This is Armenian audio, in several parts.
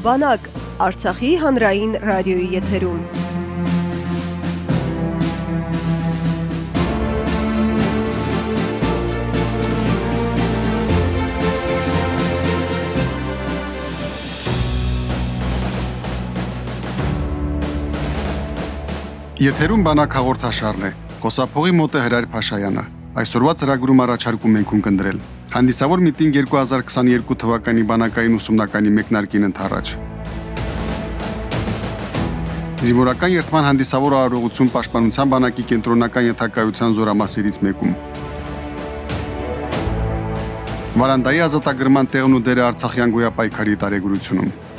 Բանակ Արցախի հանրային ռադիոյի եթերում։ Եթերում բանակ հաղորդաշարն է։ Խոսափողի մոտ է Հրայր Փաշայանը։ Այսօրվա ծրագրում առաջարկում ենք ունկնդրել Հանդիսավոր միտինգ 2022 թվականի բանակային ուսումնականի մեկնարկին ընթառաջ։ Զինվորական երթման հանդիսավոր արարողություն պաշտպանության բանակի կենտրոնական ենթակայության զորամասերից մեկում։ Վարանդայի ազատագրման տեղն ու դերը Արցախյան գոյապայքարի տարեգրությունում։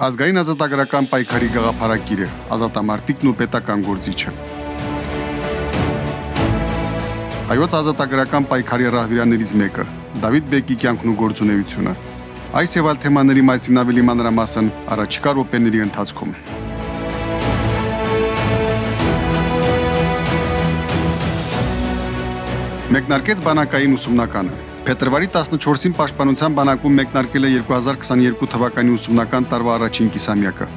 Ազգային ազատագրական պայքարի գաղափարակիրը, ազատամարտիկն ու պետական գործիչը։ Հայոց ազատագրական պայքարի ռահվիրաներից մեկը՝ Դավիթ Բեկի կյանքն ու գործունեությունը։ Այս եւ այլ թեմաների մասին ավելի մանրամասն առաջիկա րոպեների ընթացքում։ Մեկնարկեց բանակային ուսումնականը։ Փետրվարի 14-ին Պաշտպանության բանակում մեկնարկել է 2022 թվականի ուսումնական տարվա առաջին կիսամյակը։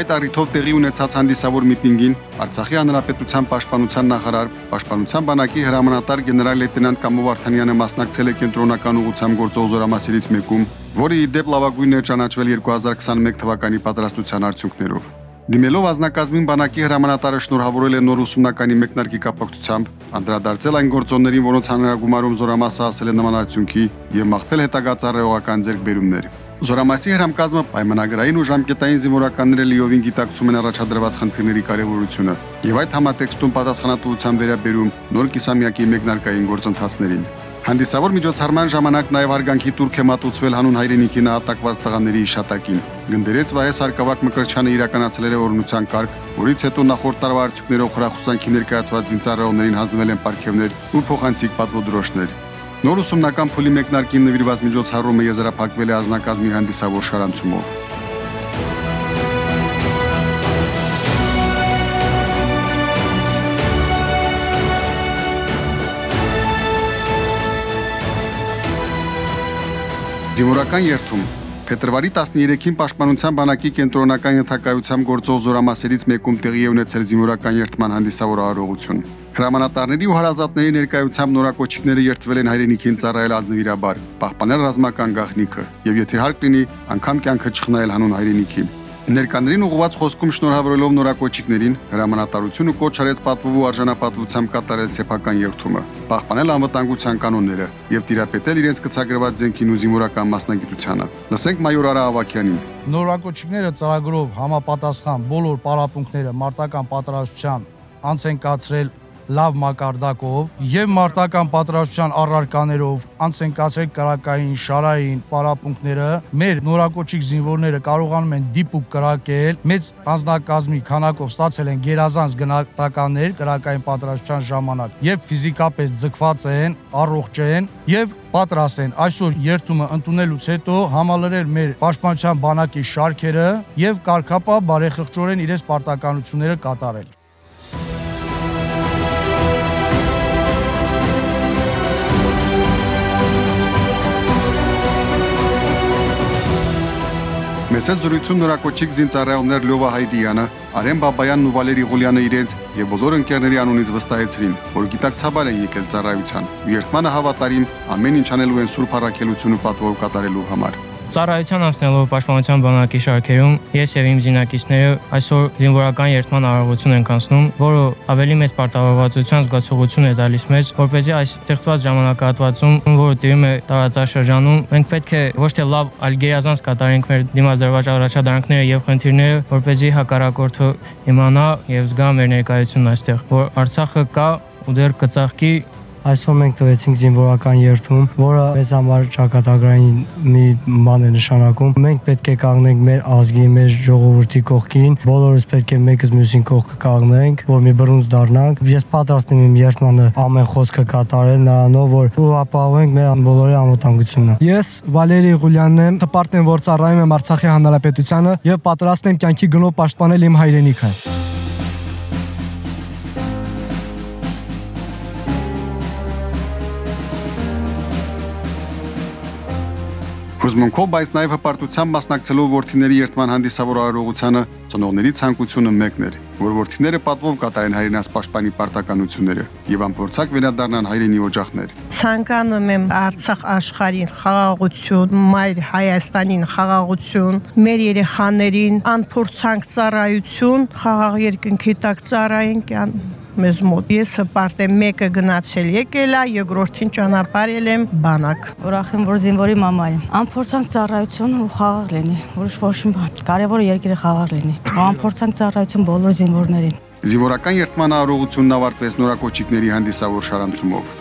Այդ առիթով տեղի ունեցած հանդիսավոր միտինգին Արցախի հանրապետության պաշտպանության նախարար, պաշտպանության բանակի հրամանատար գեներալ լեյտենանտ Կամո Վարդանյանը մասնակցել է կենտրոնական ուղղությամբ գործող զորամասերից մեկում, որը ի դեպ լավագույնն է ճանաչվել 2021 թվականի պատրաստության արդյունքներով։ Դիմելով ազնագազմին բանակի հրամանատարը շնորհավորել է նոր ուսումնականի մեկնարկի կապակցությամբ, անդրադարձել այն գործոններին, որոնց հանրագումարում զորամասը ասել է նման արդյունքի եւ մաղթել հետագա ծառայողական ձեռքբերումներ։ Զորամասի հրամկազմը պայմանագրային ու ժամկետային զինվորականները լիովին գիտակցում են առաջադրված խնդիրների կարևորությունը եւ այդ համատեքստում պատասխանատվության վերաբերում նոր կիսամյակի մեկնարկային գործընթացներին։ Հանդիսավոր միջոցառման ժամանակ նաև արգանքի турք է մատուցվել հանուն հայրենիքի նահատակված տղաների հիշատակին։ Գնդերեց Վահես Սարգսակ Մկրչյանը իրականացրել է օրնության կարգ, որից հետո նախորդ տարվա արդյունքներով խրախուսանքի ներկայացված ինցարողներին հանձնվել են պարգևներ ու փոխանցիկ պատվոդրոշներ։ Նոր ուսումնական փուլի մեկնարկին նվիրված միջոցառումը եզրափակվել է ազնագազմի հանդիսավոր շարանցումով։ Զինվորական երթում. Փետրվարի 13-ին Պաշտպանության բանակի կենտրոնական ենթակայությամբ գործող զորամասերից մեկում տեղի է ունեցել զինվորական երթման հանդիսավոր արարողություն։ Հրամանատարների ու հարազատների ներկայությամբ նորակոչիկները երթվել են հայրենիքին ծառայել ազնվիրաբար, պահպանել ռազմական գաղտնիքը եւ եթե հարկ լինի, անգամ կյանքը չխնայել հանուն հայրենիքի։ Ներկաներին ուղղված խոսքում շնորհավորելով նորակոչիկներին հրամանատարությունը կոչ արեց պատվովու արժանապատվությամբ կատարել սեփական երթումը, պահպանել անվտանգության կանոնները եւ տիրապետել իրենց կցագրված զենքին ու զինվորական մասնագիտությանը։ Լսենք մայոր Արա Ավակյանին։ Նորակոչիկները ծրագրով համապատասխան բոլոր պարապմունքները մարտական պատրաստության անց են կացրել լավ մակարդակով եւ մարտական պատրաստության առարկաներով անց են կացրել կրակային, շարային պարապմունքները, մեր նորակոչիկ զինվորները կարողանում են դիպուկ կրակել, մեծ անձնակազմի քանակով ստացել են գերազանց գնահատականներ կրակային պատրաստության ժամանակ եւ ֆիզիկապես ձգված են, առողջ են եւ պատրաստ են այսօր երթումը ընդունելուց հետո համալրել մեր պաշտպանության բանակի շարքերը եւ կարգապահ բարեխղճորեն իրենց պարտականությունները կատարել։ Մեծ զրույցում նորակոչիկ զինծառայողներ Լյովա Հայդյանը, Արեն Բաբայանն ու Վալերի Ղուլյանը իրենց եւ բոլոր ընկերների անունից վստահեցրին, որ գիտակցաբար են եկել ծառայության։ Երթմանը հավատարիմ ամեն ինչ անելու են Սուրբ Առաքելությունը պատվով կատարելու համար։ Ծառայության անցնելով պաշտպանության բանակի շարքերում ես եւ իմ զինակիցները այսօր զինվորական երթման արարողություն ենք անցնում, որը ավելի մեծ պարտավորվածության զգացողություն է տալիս մեզ, որպեսզի այս ստեղծված ժամանակահատվածում, որը տիրում է տարածաշրջանում, մենք պետք է ոչ թե լավ, այլ գերազանց կատարենք մեր դիմաց դրված առաջադրանքները եւ խնդիրները, որպեսզի հակառակորդը իմանա եւ զգա մեր ներկայությունն այստեղ, որ Արցախը կա ու դեռ կծաղկի Այսօր մենք տվեցինք զինվորական երթում, որը մեզ համար ճակատագրային մի բան է նշանակում։ Մենք պետք է կանգնենք մեր ազգի, մեր ժողովրդի կողքին, բոլորս պետք է մեկս մյուսին կողքը կանգնենք, որ մի բռունց դառնանք։ Ես պատրաստ եմ իմ երթմանը ամեն խոսքը կատարել նրանով, որ ու ապահովենք մեր բոլորի անվտանգությունը։ Ես Վալերի Ղուլյանն եմ, տպարտն եմ, որ ծառայում եմ Արցախի հանրապետությանը եւ պատրաստ եմ կյանքի գնով պաշտպանել իմ հայրենիքը։ Հուզմունքով, բայց նաև հպարտությամբ մասնակցելով ворթիների երթման հանդիսավոր արարողությանը ծնողների ցանկությունը մեկն էր, որ ворթիները պատվով կատարեն հայրենաց պաշտպանի պարտականությունները եւ ամփորձակ վերադառնան հայրենի օջախներ։ Ցանկանում եմ Արցախ աշխարհին խաղաղություն, մայր Հայաստանին խաղաղություն, մեր երեխաներին անփորձանք ծառայություն, խաղաղ երկնքի տակ ծառայեն կյան մեզ մոտ։ Ես հպարտ եմ մեկը գնացել եկել է, երկրորդին ճանապարհել եմ բանակ։ Ուրախ եմ, որ զինվորի մամա եմ։ Անփորձանք ծառայություն ու խաղաղ լինի, որոշ ոչինչ բան։ Կարևորը երկիրը խաղաղ լինի։ Անփորձանք ծառայություն բոլոր զինվորներին։ Զինվորական երթման արարողությունն ավարտվեց նորակոչիկների հանդիսավոր շարանցումով։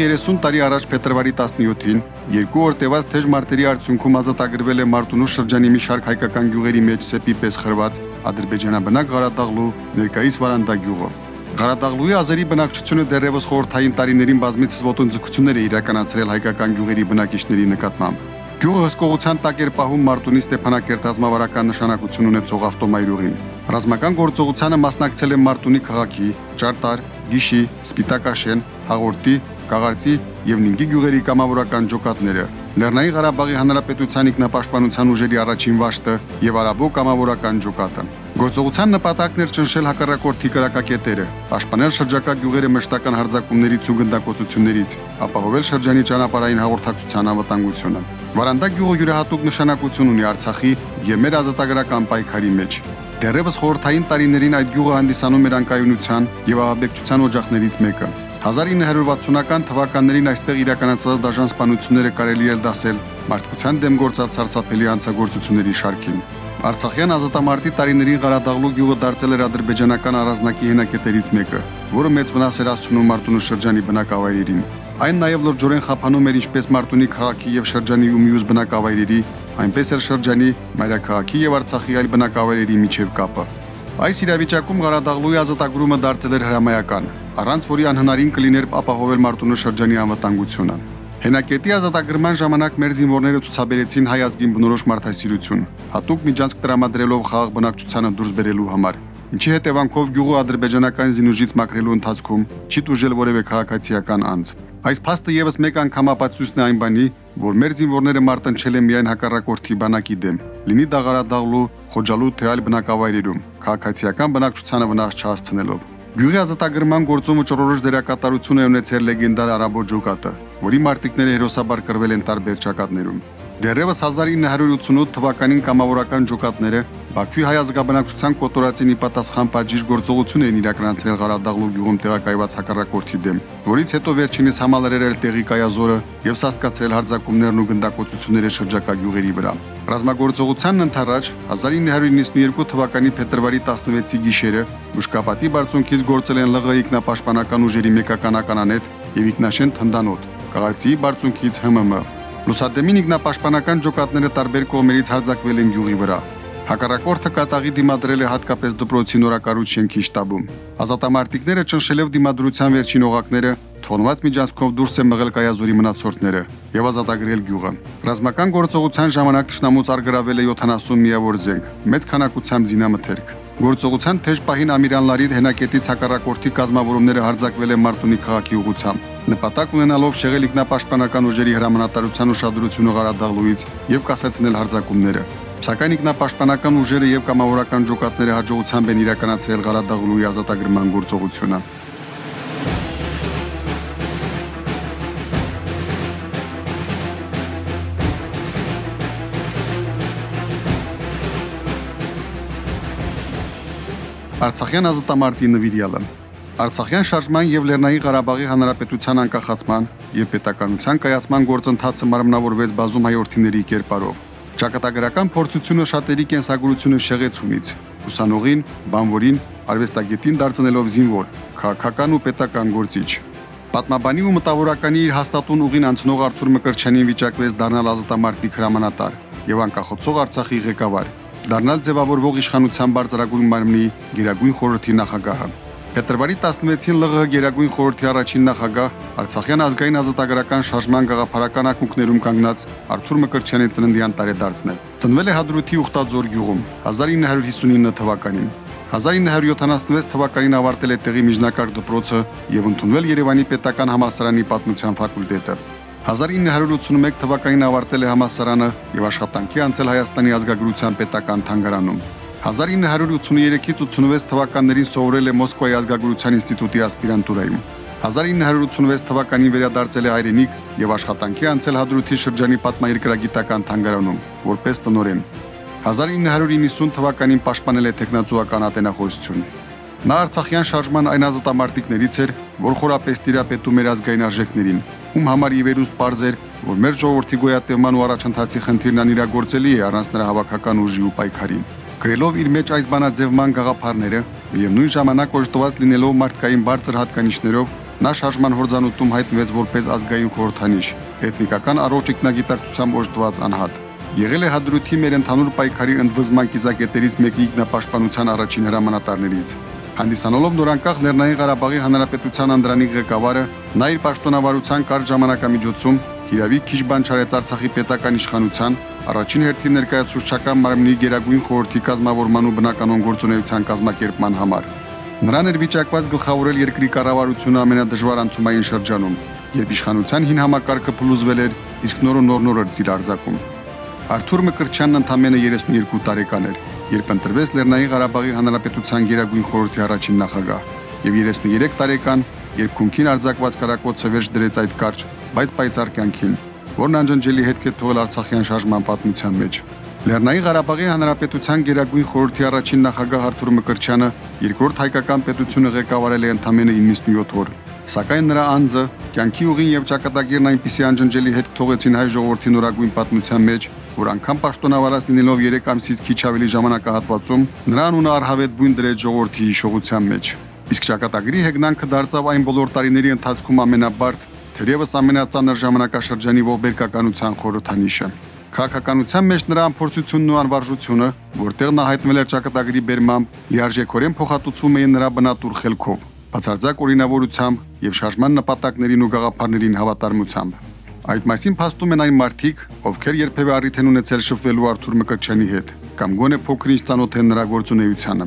30 տարի առաջ փետրվարի 17-ին երկու օր տևած թեժ մարտերի արդյունքում ազատագրվել է Մարտունու շրջանի մի շարք հայկական գյուղերի մեջ սեպի պես խրված ադրբեջանաբնակ Ղարադաղլու ներկայիս Վարանդա գյուղը։ Ղարադաղլուի ազերի բնակչությունը դեռևս խորհրդային տարիներին բազմիցս ոտնձգություններ է իրականացրել հայկական գյուղերի բնակիչների նկատմամբ։ Գյուղը հսկողության տակ էր պահում Մարտունի Ստեփանակերտ ռազմավարական նշանակություն ունեցող ավտոմայրուղին։ Ռազմական գործողությանը մասնակցել են Մարտունի քաղաքի, Ճարտար, Գիշի, Սպիտակաշեն, Հաղորդի, Կաղարծի եւ Նինգի գյուղերի կամավորական ջոկատները, Լեռնային Ղարաբաղի Հանրապետության ինքնապաշտպանության ուժերի առաջին վաշտը եւ Արաբո կամավորական ջոկատը։ Գործողության նպատակն էր ճնշել հակառակորդի կրակակետերը, պաշտպանել շրջակա գյուղերը մշտական հարձակումներից ու գնդակոծություններից, ապահովել շրջանի ճանապարհային հաղորդակցության անվտանգությունը։ Վարանդա գյուղը յուրահատուկ նշանակություն ունի Արցախի եւ մեր ազատագրական պայքարի մեջ։ Դեռևս խորթային տարիներին այդ գյուղը հանդիսանում էր անկայունության եւ ահաբեկչության օջախներից մեկը։ 1960-ական թվականներին այստեղ իրականացված դաժան սպանությունները կարելի էր դասել մարդկության դեմ գործած սարսափելի անցագործությունների շարքին։ Արցախյան ազատամարտի տարիներին Ղարադաղլու գյուղը դարձել էր ադրբեջանական առանձնակի հենակետերից մեկը, որը մեծ վնաս էր հասցնում Մարտունու շրջանի բնակավայրերին։ Այն նաև լրջորեն խափանում էր ինչպես Մարտունի քաղաքի եւ շրջանի ու մյուս բնակավայրերի, այնպես էլ շրջանի, մայրաքաղաքի եւ Արցախի այլ բնակավայրերի միջև կապը։ Այս իրավիճակում Ղարադաղլուի ազատագրումը դարձել էր հրամայական, առանց որի անհնարին կլիներ ապահովել Մարտունու շրջանի անվտանգությունը։ Հենակետի ազատագրման ժամանակ մեր զինվորները ցուցաբերեցին հայ ազգին բնորոշ մարդասիրություն, հատուկ միջանցք տրամադրելով խաղաղ բնակչությանը դուրս բերելու համար։ Ինչի հետևանքով գյուղը ադրբեջանական զինուժից մաքրելու ընթացքում չի դուժել որևէ քաղաքացիական անձ։ Այս փաստը եւս մեկ անգամ ապացույցն է այն բանի, որ մեր զինվորները մարտնչել են միայն հակառակորդի բանակի դեմ, լինի դա Ղարադաղլու, Խոջալու թե այլ բնակավայրերում, քաղաքացիական բնակչությանը վնաս չհասցնելով։ Գյուղի ազատագրման գործումը ճորորոշ դերակատարություն է ունեցել լեգենդար Արաբո ջոկատը, որի մարտիկները հերոսաբար կրվել են տարբեր ճակատներում։ Դեռևս 1988 թվականին կամավորական ջոկատները Բաքվի հայ ազգաբնակչության կոտորածին ի պատասխան պատժիժ գործողություն էին իրականացրել Ղարադաղլու գյուղում տեղակայված հակառակորդի դեմ, որից հետո վերջինս համալրել տեղի կայազորը եւ սաստկացրել հարձակումներն ու գնդակոծությունները շրջակա գյուղերի վրա։ Ռազմագործողությանն ընթരാճ 1992 թվականի փետրվարի 16-ի գիշերը Մուշկապատի բարձունքից գործել են ԼՂ ինքնապաշտպանական ուժերի մեկական ականանետ եւ ինքնաշեն թնդանոտ, Կաղարծի բարձունքից ՀՄՄ Լուսադեմին ինքնապաշտպանական ջոկատները տարբեր կողմերից հարձակվել են յուղի վրա։ Հակառակորդը կատաղի դիմադրել է հատկապես դպրոցի նորակառույց շենքի շտաբում։ Ազատամարտիկները ճնշելով դիմադրության վերջին օղակները թողնված միջանցքով դուրս են մղել կայազորի մնացորդները եւ ազատագրել գյուղը։ Ռազմական գործողության ժամանակ ճշնամուց արգրավել է 70 միավոր զենք, մեծ քանակությամբ զինամթերք։ Գործողության թեժ պահին Ամիրանլարի հենակետից հակառակորդի կազմավորումները հարձակվել են Մարտունի քաղաքի ուղությամբ նպատակ ունենալով շեղել ինքնապաշտպանական ուժերի հրամանատարության ուշադրությունը Ղարադաղլուից եւ կասեցնել հարձակումները։ Սակայն ինքնապաշտպանական ուժերը եւ կամավորական ջոկատները հաջողությամբ են իրականացրել Ղարադաղլուի ազատագրման գործողությունը։ Արցախյան ազատամարտի նվիրյալը. Արցախյան շարժման եւ Լեռնային Ղարաբաղի Հանրապետության անկախացման եւ պետականության կայացման գործընթացը մարմնավորվեց բազում հայորդիների կերպարով։ Ճակատագրական փորձությունը շատերի կենսագրությունը շեղեցումից, ուսանողին, բանվորին, արվեստագետին դարձնելով զինվոր, քաղաքական ու պետական գործիչ։ Պատմաբանի ու մտավորականի իր հաստատուն ուղին անցնող Արթուր Մկրչյանին վիճակվեց դառնալ ազատամարտիկ հրամանատար եւ անկախոցող Արցախի ղեկավար, դառնալ ձևավորվող իշխանության բարձրագույն մարմնի Գերագույն խորհրդի նախագահը։ Փետրվարի 16-ին ԼՂՀ Գերագույն խորհրդի առաջին նախագահ Արցախյան ազգային ազատագրական շարժման գաղափարական ակունքներում կանգնած Արթուր Մկրտչյանի ծննդյան տարեդարձն է։ Ծնվել է Հադրութի Ուխտաձոր գյուղում 1959 թվականին։ 1976 թվականին ավարտել է տեղի միջնակարգ դպրոցը եւ ընդունվել Երևանի Պետական համալսարանի պատմության ֆակուլտետը։ 1981 թվականին ավարտել է համալսարանը եւ աշխատանքի անցել Հայաստանի ազգագրության պետական թանգարանում։ 1983-ից 86 թվականներին սովորել է Մոսկվայի ազգագրության ինստիտուտի ասպիրանտուրայում։ 1986 թվականին վերադարձել է հայրենիք եւ աշխատանքի անցել Հադրութի շրջանի պատմաերկրագիտական թանգարանում որպես տնօրեն։ 1990 թվականին պաշտպանել է տեխնացուական ատենախոսություն։ Նա Արցախյան շարժման այն ազատամարտիկներից էր, որ խորապես տիրապետում էր ազգային արժեքներին, ում համար ի վերուստ པարզ էր, որ մեր ժողովրդի գոյատևման ու առաջընթացի խնդիրն անիրագործելի է առանց նրա հավաքական ուժի ու պայքարի։ Գրելով իր մեջ այս բանաձևման գաղափարները եւ նույն ժամանակ օժտված լինելով մարդկային բարձր հատկանիշներով, նա շարժման հորձանուտում հայտնվեց որպես ազգային խորհրդանիշ, էթնիկական առողջ ինքնագիտակցությամբ օժտված անհատ։ Եղել է հադրութի մեր ընդհանուր պայքարի ընդվզման կիզակետերից մեկի ինքնապաշտպանության առաջին հրամանատարներից։ Հանդիսանալով նորանկախ Լեռնային Ղարաբաղի Հանրապետության անդրանի ղեկավարը, նա իր պաշտոնավարության կարճ ժամանակամիջոցում Հիրավի քիչ բան չարեց Արցախի պետական իշխանության, առաջին հերթին ներկայացուցչական մարմնի Գերագույն խորհրդի կազմավորման ու բնականոն գործունեության կազմակերպման համար։ Նրան էր վիճակված գլխավորել երկրի կառավարությունը ամենադժվար անցումային շրջանում, երբ իշխանության հին համակարգը փլուզվել էր, իսկ նորը նոր-նոր էր ծիր արձակում։ Արթուր Մկրտչյանն ընդամենը 32 տարեկան էր, երբ ընտրվեց Լեռնային Ղարաբաղի Հանրապետության Գերագույն խորհրդի առաջին նախագահ, եւ 33 տարեկան, երբ քունքին արձակված կարակոցը վերջ դրեց այդ կարճ, բայց պայծառ կյանքին, որն անջնջելի հետք է թողել Արցախյան շարժման պատմության մեջ։ Լեռնային Ղարաբաղի Հանրապետության Գերագույն խորհրդի առաջին նախագահ Արթուր Մկրտչյանը երկրորդ հայկական պետությունը ղեկավարել է ընդամենը 97 օր։ Սակայն նրա անձը, կյանքի ուղին եւ ճակատագիրն այնպիսի անջնջելի հետ թողեցին հայ ժողովրդի նորագույն պատմության մեջ, որ անգամ պաշտոնավարած լինելով 3 ամսից քիչ ավելի ժամանակահատվածում նրա անունը արհավետ բույն դրեց ժողովրդի հիշողության մեջ։ Իսկ ճակատագրի հեգնանքը դարձավ այն բոլոր տարիների ընթացքում ամենաբարդ, թերևս ամենածանր ժամանակաշրջանի ողբերգականության խորհրդանիշը։ Քաղաքականության մեջ նրա ամփորձությունն ու անվարժությունը, որտեղ նա հայտնվել էր ճակատագրի բերմամբ, լիարժեքորեն փոխհատուցվում էին նրա բնատուր խելքով, բացարձակ օրինավորությամբ եւ շարժման նպատակներին ու գաղափարներին հավատարմությամբ։ Այդ մասին փաստում են այն մարդիկ, ովքեր երբևէ առիթ են ունեցել շփվելու Արթուր Մկրտչյանի հետ, կամ գոնե փոքրինչ ծանոթ են նրա գործունեությանը։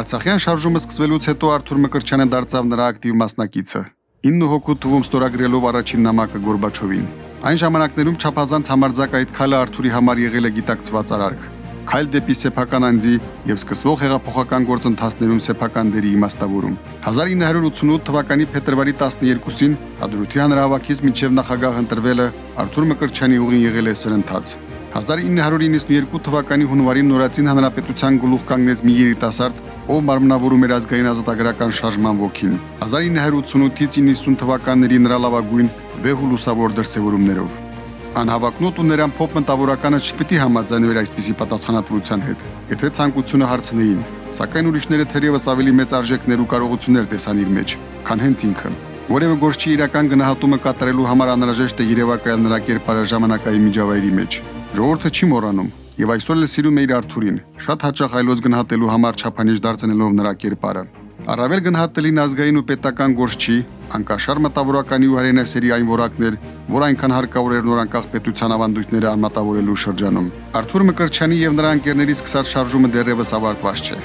Արցախյան շարժումը սկսվելուց հետո Արթուր Մկրտչյանը դարձավ նրա ակտիվ մասնակիցը։ 9 հոգու թվում ստորագրելով առաջին նամակը Գորբաչովին։ Այն ժամանակներում չափազանց համարձակ այդ քայլը Արթուրի համար եղել է գիտակցված արարք քայլ դեպի սեփական անձի եւ սկսվող հեղափոխական գործընթացներում սեփական դերի իմաստավորում։ 1988 թվականի փետրվարի 12-ին Ադրութի հանրահավաքից մինչև նախագահ ընտրվելը Արթուր Մկրտչյանի ուղին եղել է սրընթաց։ 1992 թվականի հունվարին Նորացին հանրապետության գլուխ կանգնեց մի երիտասարդ, ով մարմնավորում էր ազգային ազատագրական շարժման ոգին։ 1988-ից 90 թվականների նրա լավագույն վեհ ու լուսավոր դրսևորումներով Անհավակնոտ ու նրան փոփ մտավորականը չպիտի համաձայնվեր այսպիսի պատասխանատվության հետ, եթե ցանկությունը հարցնեին, սակայն ուրիշները թերևս ավելի մեծ արժեքներ ու կարողություններ տեսան իր մեջ, քան հենց ինքը։ Որևէ գործչի իրական գնահատումը կատարելու համար անհրաժեշտ է երևակայել նրա կերպարը ժամանակային միջավայրի մեջ։ Ժողովուրդը չի մոռանում, եւ այսօր էլ սիրում է իր Արթուրին, շատ հաճախ այլոց գնահատելու համար չափանիշ դարձնելով նրա կերպարը։ Առավել գնահատելին ազգային ու պետական գործչի, անկաշար մտավորականի ու հայրենասերի այն որակներ, որ այնքան հարկավոր էր նոր անկախ պետության ավանդույթները անմատավորելու շրջանում։ Արթուր Մկրտչյանի եւ նրա ընկերների սկսած շարժումը դեռևս ավարտված չէ։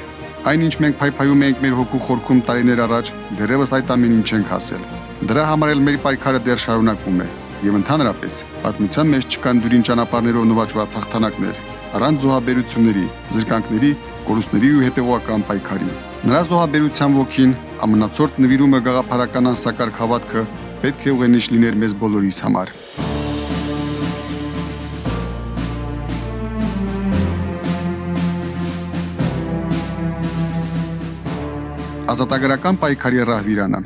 Այնինչ մենք փայփայում ենք մեր հոգու խորքում տարիներ առաջ, դեռևս այդ ամենին չենք հասել։ Դրա համար էլ մեր պայքարը դեռ շարունակվում է եւ ընդհանրապես պատմության մեջ չկան դուրին ճանապարհներով նվաճված հաղթանակներ, առանց զոհաբերությունների, զրկանքների, կորուստների ու հետևողական պայքարի։ Նրա զոհաբերության ոգին, ամնացորդ նվիրումը գաղափարական անսակարգ հավատքը պետք է ուղենիշ լիներ մեզ բոլորիս համար։ Ազատագրական պայքարի ռահվիրանը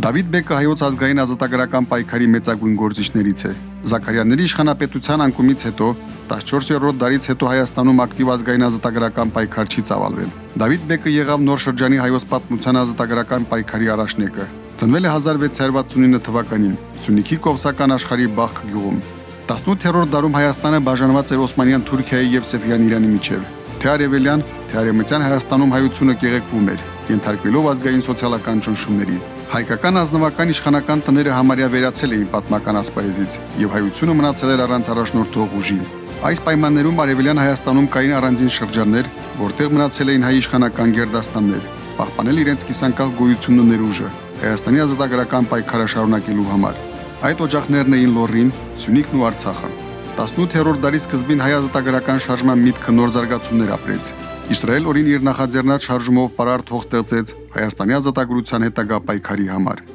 Դավիթ Բեկը հայոց ազգային ազատագրական պայքարի մեծագույն գործիչներից է։ Զաքարյանների իշխանապետության անկումից հետո 14-րդ դարից հետո Հայաստանում ակտիվ ազգային ազատագրական պայքար չի ծավալվել։ Դավիթ Բեկը եղավ նոր շրջանի հայոց պատմության ազատագրական պայքարի առաջնեկը։ Ծնվել է 1669 թվականին Սյունիքի Կովսական աշխարհի Բախ գյուղում։ 18-րդ դարում Հայաստանը բաժանված էր Օսմանյան Թուրքիայի եւ Սեֆյան Իրանի միջև։ Թե արևելյան, թե արևմտյան Հայաստանում հայությունը կեղեքվում էր, ենթարկվելով ազգային սոցիալական ճնշումների։ Հայկական ազնվական իշխանական տները համարյա վերացել էին պատմական ասպարեզից եւ հայությունը մնացել էր առանց առաջնորդող ուժի։ Այս պայմաններում Արևելյան Հայաստանում կային առանձին շրջաններ, որտեղ մնացել էին հայ իշխանական գերդաստաններ, պահպանել իրենց կիսանկախ գոյությունն ու ներուժը Հայաստանի ազատագրական պայքարը շարունակելու համար։ Այդ օջախներն էին Լոռին, Սյունիքն ու Արցախը։ 18-րդ դարի սկզբին հայ ազատագրական շարժման միտքը նոր զարգացումներ ապրեց։ Իսրայել օրին իր նախաձեռնած շարժումով պարար թող ստեղծեց Հայաստանի ազատագրության հետագա պայքարի համար։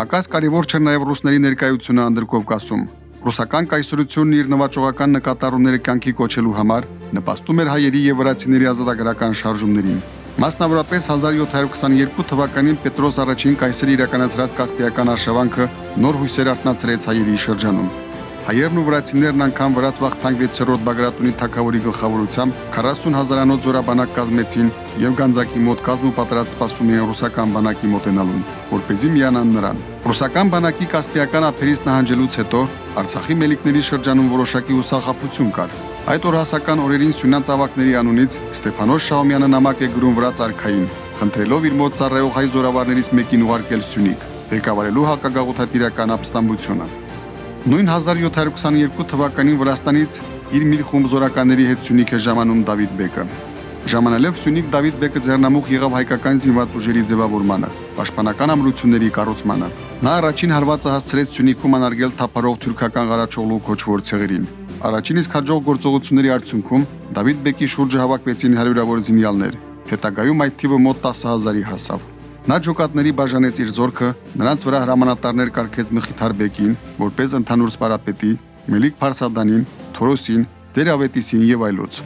Պակաս կարևոր չէր նաև ռուսների ներկայությունը Անդրկովկասում։ Ռուսական կայսրությունն իր նվաճողական նկատառումները կյանքի կոչելու համար նպաստում էր հայերի եւ վրացիների ազատագրական շարժումներին։ Մասնավորապես 1722 թվականին Պետրոս առաջին կայսրի իրականացրած Կասպիական արշավանքը նոր հույսեր արտնացրեց հայերի շրջանում։ Հայերն ու վրացիներն անգամ վրաց Վախթանգ 6-րդ Բագրատունի թակավորի գլխավորությամբ 40 հազարանոց զորաբանակ կազմեցին եւ Գանձակի մոտ կազմու պատրաստ սպասում էին ռուսական բանակի մոտենալուն, որ เป զի միանան նրան։ Ռուսական բանակի Կասպիական ափերից նահանջելուց հետո Արցախի մելիքների շրջանում որոշակի հուսախապություն կար։ Այդ օր հասական օրերին Սյունյան ծավակների անունից Ստեփանոս Շահումյանը նամակ է գրում վրաց արքային, խնդրելով իր մոտ ծառայող հայ զորավարներից մեկին ուղարկել Սյունիք, ղեկավարելու հակագաղութատիրական ապստամբությունը։ Նույն 1722 թվականին Վրաստանից իր մի խումբ զորականների հետ Սյունիք է ժամանում Դավիթ Բեկը։ Ժամանալով Սյունիք Դավիթ Բեկը ձեռնամուխ եղավ հայկական զինված ուժերի ձևավորմանը, պաշտպանական ամրությունների կառուցմանը։ Նա առաջին հարվածը հասցրեց Սյունիքում անարգել թափարող թուրքական Ղարաչօղլու կոչվոր ցեղերին։ Առաջին իսկ հաջող գործողությունների արդյունքում Դավիթ Բեկի շուրջը հավաքվեցին հարյուրավոր զինյալներ։ Հետագայում այդ թիվը մոտ 10000-ի հասավ։ Նա ջոկատների բաժանեց իր զորքը, նրանց վրա հրամանատարներ կարգեց Մխիթար բեկին, որպես ընդհանուր սպարապետի, Մելիք Փարսադանին, Թորոսին, Տերավետիսին եւ այլոց։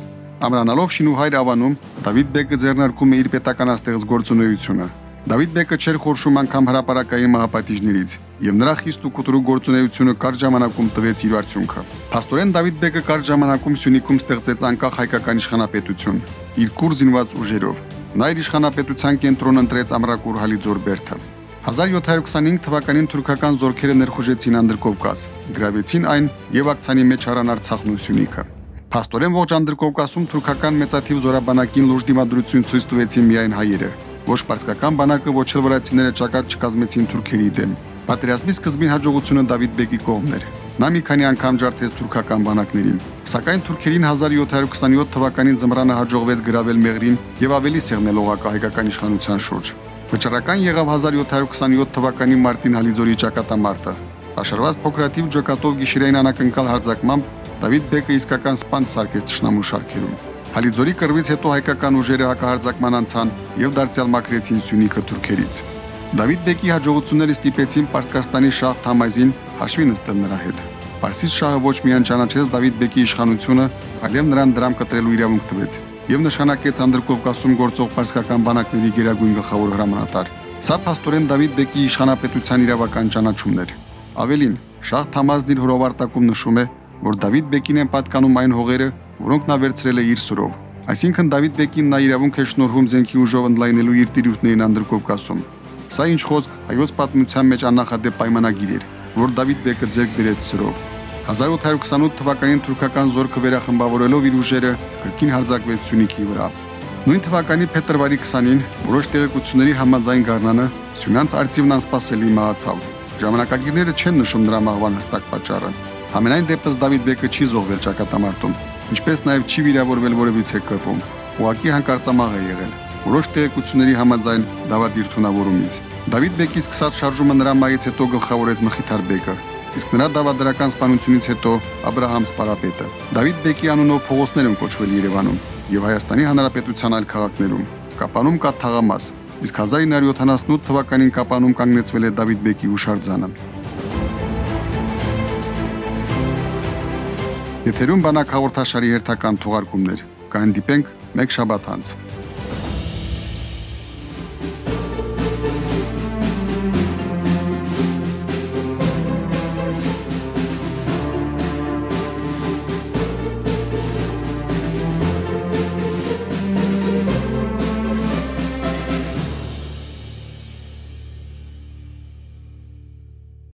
Ամրանալով Շինուհայր ավանում Դավիթ բեկը ձեռնարկում է իր պետականաստեղծ գործունեությունը։ Դավիթ բեկը չէր խորշում անգամ հրաապարակային մահապատիժներից եւ նրա խիստ ու կտրու գործունեությունը կարճ ժամանակում տվեց իր արդյունքը։ Փաստորեն Դավիթ բեկը կարճ ժամանակում Սյունիքում ստեղծեց անկախ հայկական իշխանապետություն իր կուր զինված ուժերով, Նա իր իշխանապետության կենտրոն ընտրեց Ամրակուր Հալիձորբերդը։ 1725 թվականին թուրքական զորքերը ներխուժեցին Անդրկովկաս, գրավեցին այն եւ ակցանի մեջ առան Արցախն ու Սյունիքը։ Փաստորեն ողջ Անդրկովկասում թուրքական մեծաթիվ զորաբանակին լուրջ դիմադրություն ցույց տվեցին միայն հայերը։ Ոչ պարսկական բանակը, ոչ էլ վրացիները ճակատ չկազմեցին թուրքերի դեմ։ Պատերազմի սկզբին հաջողությունը Դավիթ Բեկի կողմն էր։ Նա մի քանի անգամ ջարդեց թուրքական բանակներին։ Սակայն թուրքերին 1727 թվականին ձմռանը հաջողվեց գրավել Մեղրին եւ ավելի սեղմել օղակա հայկական իշխանության շուրջ։ Վճռական եղավ 1727 թվականի մարտին Հալիձորի ճակատամարտը։ Աշարված փոքրատիվ ջոկատով գիշերային անակնկալ հարձակմամբ Դավիթ Բեկը իսկական սպանց սարքեց ճշնամու շարքերում։ Հալիձորի կռվից հետո հայկական ուժերը հակահարձակման անցան եւ դարձյալ մաքրեցին Սյունիքը թուրքերից։ Դավիթ Բեկի հաջողությունները ստիպեցին Պարսկաստանի շահ Թամազին հաշվի նստել նրա հետ։ Պարսից շահը ոչ միայն ճանաչեց Դավիթ Բեկի իշխանությունը, այլև նրան դրամ կտրելու իրավունք տվեց եւ նշանակեց Անդրկովկասում գործող պարսկական բանակների գերագույն գլխավոր հրամանատար։ Սա փաստորեն Դավիթ Բեկի իշխանապետության իրավական ճանաչումն էր։ Ավելին, Շահ Թամազն իր հրովարտակում նշում է, որ Դավիթ Բեկին են պատկանում այն հողերը, որոնք նա վերցրել է իր սուրով։ Այսինքն Դավիթ Բեկին նա իրավունք է շնորհում զենքի ուժով ընդլայնելու իր տիրույթներին Անդրկովկասում։ Սա ինչ խոսք հայոց պատմության մեջ աննախադեպ պայմանագիր էր, որ Դավիթ Բեկը ձեռք բերեց սրով։ 1828 թվականին թուրքական զորքը վերախմբավորելով իր ուժերը կրկին հարձակվեց Սյունիքի վրա։ Նույն թվականի փետրվարի 20-ին որոշ տեղեկությունների համաձայն Գառնանը Սյունյանց արծիվն անսպասելի մահացավ։ Ժամանակագիրները չեն նշում նրա մահվան հստակ պատճառը։ Համենայն դեպս Դավիթ Բեկը չի զոհվել ճակատամարտում, ինչպես նաև չի վիրավորվել որևիցե կրվում։ Ուղակի հանկարծամաղ է եղել։ Որոշ տեղեկությունների համաձայն Դավադիր թունավորումից։ Դավիթ Բեկի սկսած շարժումը նրա մայից հետո գլխավորեց Մխիթար Բեկը, իսկ նրա դավադրական սպանությունից հետո Աբ รา համ Սպարապետը։ Դավիթ Բեկի անունով փողոցներ են կոչվել Երևանում եւ Հայաստանի Հանրապետության այլ քաղաքներում։ Կապանում կա թաղամաս, իսկ 1978 թվականին Կապանում կանգնեցվել է Դավիթ Բեկի հուշարձանը։ Եթերում բանակ հաղորդաշարի հերթական թողարկումներ։ Կհանդիպենք մեկ շաբաթ անց։